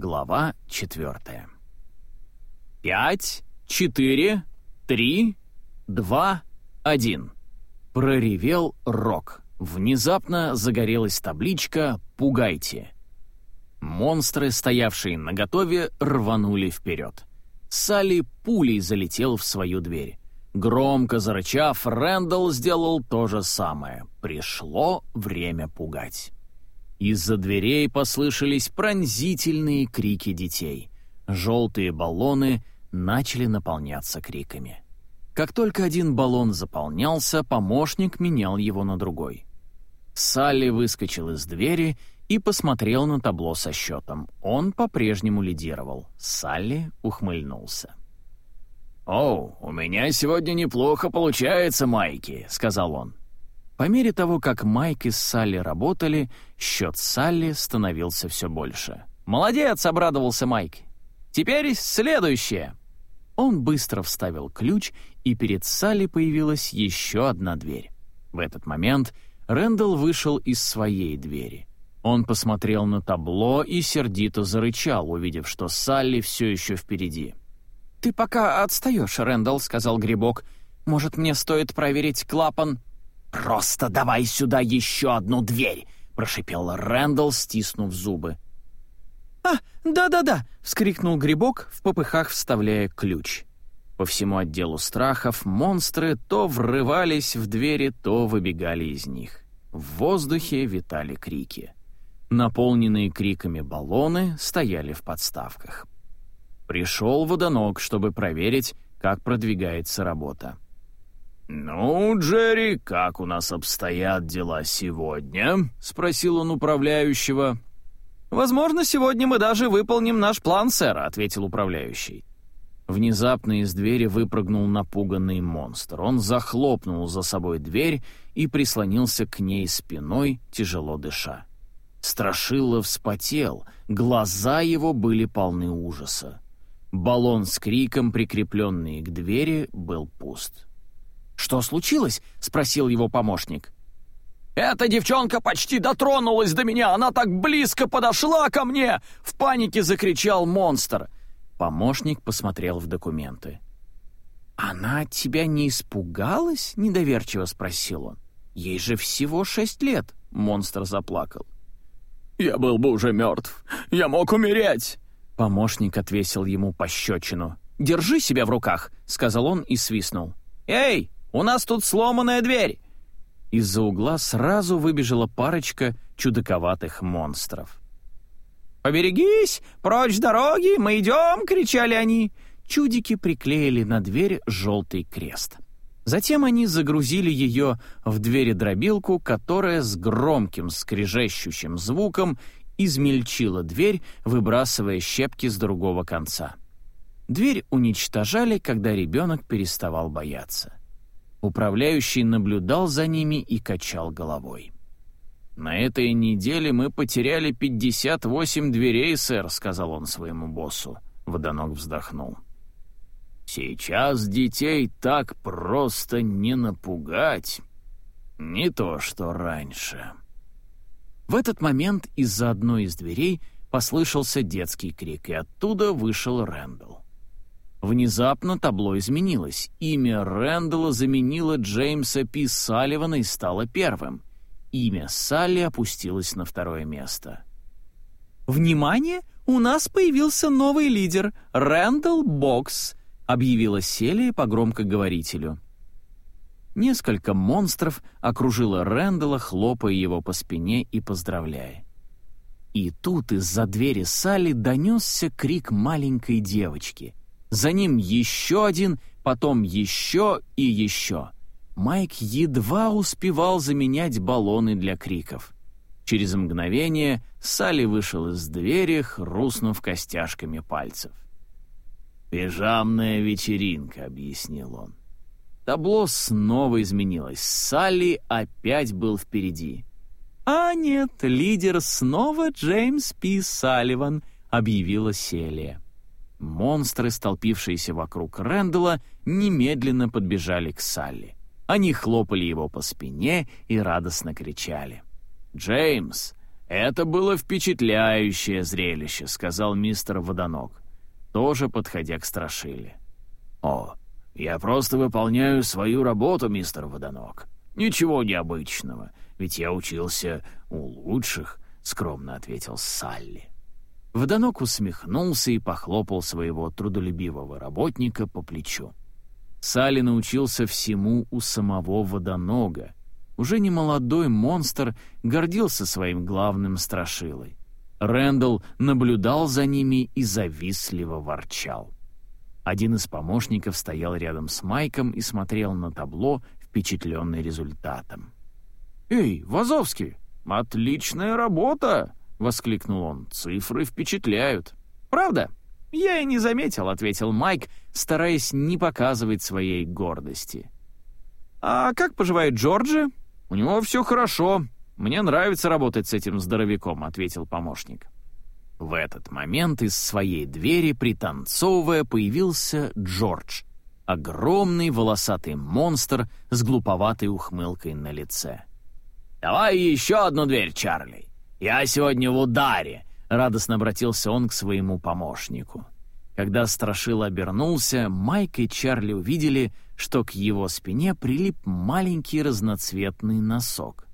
Глава четвертая. «Пять, четыре, три, два, один». Проревел Рок. Внезапно загорелась табличка «Пугайте». Монстры, стоявшие наготове, рванули вперед. Салли пулей залетел в свою дверь. Громко зарычав, Рэндалл сделал то же самое. Пришло время пугать. Из-за дверей послышались пронзительные крики детей. Желтые баллоны начали наполняться криками. Как только один баллон заполнялся, помощник менял его на другой. Салли выскочил из двери и посмотрел на табло со счетом. Он по-прежнему лидировал. Салли ухмыльнулся. «О, у меня сегодня неплохо получается, Майки», — сказал он. По мере того, как Майк и Салли работали, счет Салли становился все больше. «Молодец!» — обрадовался Майк. «Теперь следующее!» Он быстро вставил ключ, и перед Салли появилась еще одна дверь. В этот момент Рэндалл вышел из своей двери. Он посмотрел на табло и сердито зарычал, увидев, что Салли все еще впереди. «Ты пока отстаешь, Рэндалл», — сказал Грибок. «Может, мне стоит проверить клапан?» «Просто давай сюда еще одну дверь!» — прошипел Рэндалл, стиснув зубы. «А, да-да-да!» — вскрикнул Грибок, в попыхах вставляя ключ. По всему отделу страхов монстры то врывались в двери, то выбегали из них. В воздухе витали крики. Наполненные криками баллоны стояли в подставках. Пришел водонок, чтобы проверить, как продвигается работа. «Ну, Джерри, как у нас обстоят дела сегодня?» — спросил он управляющего. «Возможно, сегодня мы даже выполним наш план, сэр», — ответил управляющий. Внезапно из двери выпрыгнул напуганный монстр. Он захлопнул за собой дверь и прислонился к ней спиной, тяжело дыша. Страшило вспотел, глаза его были полны ужаса. Баллон с криком, прикрепленный к двери, был пуст. «Что случилось?» — спросил его помощник. «Эта девчонка почти дотронулась до меня! Она так близко подошла ко мне!» — в панике закричал монстр. Помощник посмотрел в документы. «Она от тебя не испугалась?» — недоверчиво спросил он. «Ей же всего шесть лет!» — монстр заплакал. «Я был бы уже мертв. Я мог умереть!» Помощник отвесил ему пощечину. «Держи себя в руках!» — сказал он и свистнул. «Эй, у нас тут сломанная дверь!» Из-за угла сразу выбежала парочка чудаковатых монстров. «Поберегись! Прочь дороги! Мы идем!» — кричали они. Чудики приклеили на дверь желтый крест. Затем они загрузили ее в двери-дробилку, которая с громким скрежещущим звуком измельчила дверь, выбрасывая щепки с другого конца. Дверь уничтожали, когда ребенок переставал бояться. Управляющий наблюдал за ними и качал головой. «На этой неделе мы потеряли 58 дверей, сэр», — сказал он своему боссу. Водонок вздохнул. «Сейчас детей так просто не напугать. Не то, что раньше». В этот момент из-за одной из дверей послышался детский крик, и оттуда вышел Рэндалл. Внезапно табло изменилось. Имя Рэндалла заменило Джеймса Пи Салливана и стало первым. Имя Салли опустилось на второе место. «Внимание! У нас появился новый лидер — Рэндалл Бокс», — объявила Селия по громкоговорителю. Несколько монстров окружило Рэндалла, хлопая его по спине и поздравляя. И тут из-за двери Салли донесся крик маленькой девочки — за ним еще один, потом еще и еще. Майк едва успевал заменять баллоны для криков. Через мгновение Салли вышел из двери, хрустнув костяшками пальцев. «Пижамная вечеринка», — объяснил он. Табло снова изменилось. Салли опять был впереди. «А нет, лидер снова Джеймс Пи Салливан», — объявила Селия. Монстры, столпившиеся вокруг Рэндала, немедленно подбежали к Салли. Они хлопали его по спине и радостно кричали. «Джеймс, «Это было впечатляющее зрелище», — сказал мистер Водонок, тоже подходя к Страшиле. «О, я просто выполняю свою работу, мистер Водонок. Ничего необычного, ведь я учился у лучших», — скромно ответил Салли. Водонок усмехнулся и похлопал своего трудолюбивого работника по плечу. Салли научился всему у самого водонога. Уже не молодой монстр гордился своим главным страшилой. Рэндалл наблюдал за ними и завистливо ворчал. Один из помощников стоял рядом с Майком и смотрел на табло, впечатленный результатом. «Эй, Вазовский, отличная работа!» — воскликнул он. «Цифры впечатляют». «Правда?» «Я и не заметил», — ответил Майк, стараясь не показывать своей гордости. «А как поживает Джорджи?» «У него все хорошо. Мне нравится работать с этим здоровяком», — ответил помощник. В этот момент из своей двери, пританцовывая, появился Джордж. Огромный волосатый монстр с глуповатой ухмылкой на лице. «Давай еще одну дверь, Чарли. Я сегодня в ударе», Радостно обратился он к своему помощнику. Когда Страшил обернулся, Майк и Чарли увидели, что к его спине прилип маленький разноцветный носок.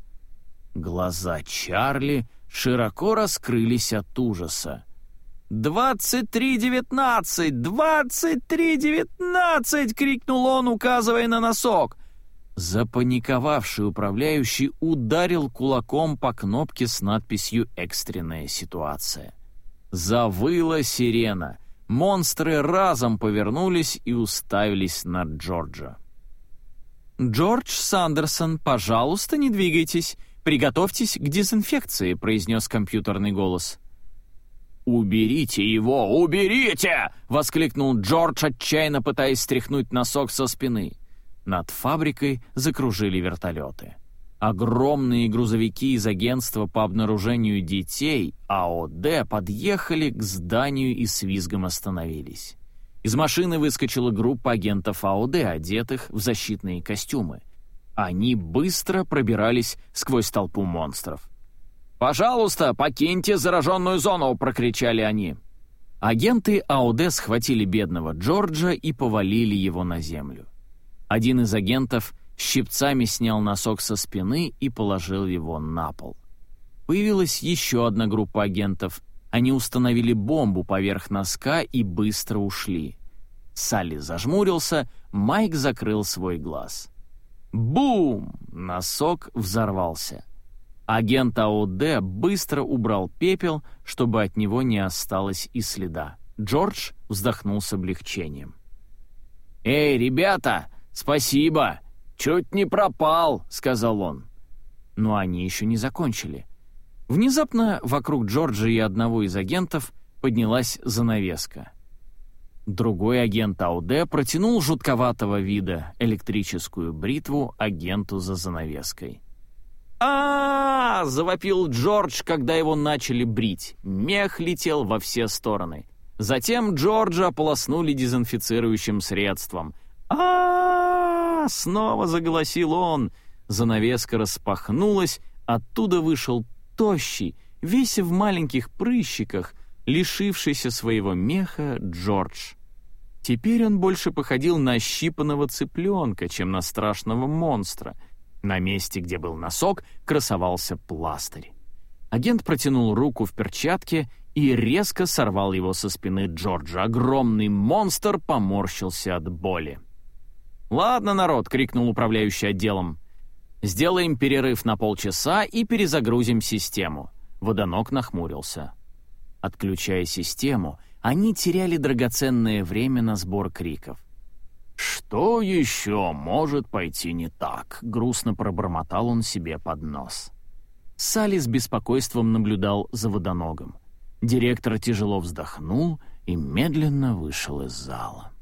Глаза Чарли широко раскрылись от ужаса. «Двадцать три девятнадцать! Двадцать три девятнадцать!» — крикнул он, указывая на носок. Запаниковавший управляющий ударил кулаком по кнопке с надписью «Экстренная ситуация». Завыла сирена. Монстры разом повернулись и уставились на Джорджа. «Джордж Сандерсон, пожалуйста, не двигайтесь. Приготовьтесь к дезинфекции», — произнес компьютерный голос. «Уберите его! Уберите!» — воскликнул Джордж, отчаянно пытаясь стряхнуть носок со спины. Над фабрикой закружили вертолеты. Огромные грузовики из агентства по обнаружению детей АОД подъехали к зданию и с визгом остановились. Из машины выскочила группа агентов АОД, одетых в защитные костюмы. Они быстро пробирались сквозь толпу монстров. «Пожалуйста, покиньте зараженную зону!» — прокричали они. Агенты АОД схватили бедного Джорджа и повалили его на землю. Один из агентов щипцами снял носок со спины и положил его на пол. Появилась еще одна группа агентов. Они установили бомбу поверх носка и быстро ушли. Салли зажмурился, Майк закрыл свой глаз. Бум! Носок взорвался. Агент АОД быстро убрал пепел, чтобы от него не осталось и следа. Джордж вздохнул с облегчением. «Эй, ребята, «Спасибо! Чуть не пропал!» — сказал он. Но они еще не закончили. Внезапно вокруг Джорджа и одного из агентов поднялась занавеска. Другой агент АУД протянул жутковатого вида электрическую бритву агенту за занавеской. а, -а, -а завопил Джордж, когда его начали брить. Мех летел во все стороны. Затем Джорджа полоснули дезинфицирующим средством — а, снова заголосил он. Занавеска распахнулась, оттуда вышел тощий, весь в маленьких прыщиках, лишившийся своего меха Джордж. Теперь он больше походил на щипанного цыпленка, чем на страшного монстра. На месте, где был носок, красовался пластырь. Агент протянул руку в перчатке и резко сорвал его со спины Джорджа. Огромный монстр поморщился от боли. «Ладно, народ!» — крикнул управляющий отделом. «Сделаем перерыв на полчаса и перезагрузим систему». Водонок нахмурился. Отключая систему, они теряли драгоценное время на сбор криков. «Что еще может пойти не так?» — грустно пробормотал он себе под нос. Салли с беспокойством наблюдал за водоногом. Директор тяжело вздохнул и медленно вышел из зала.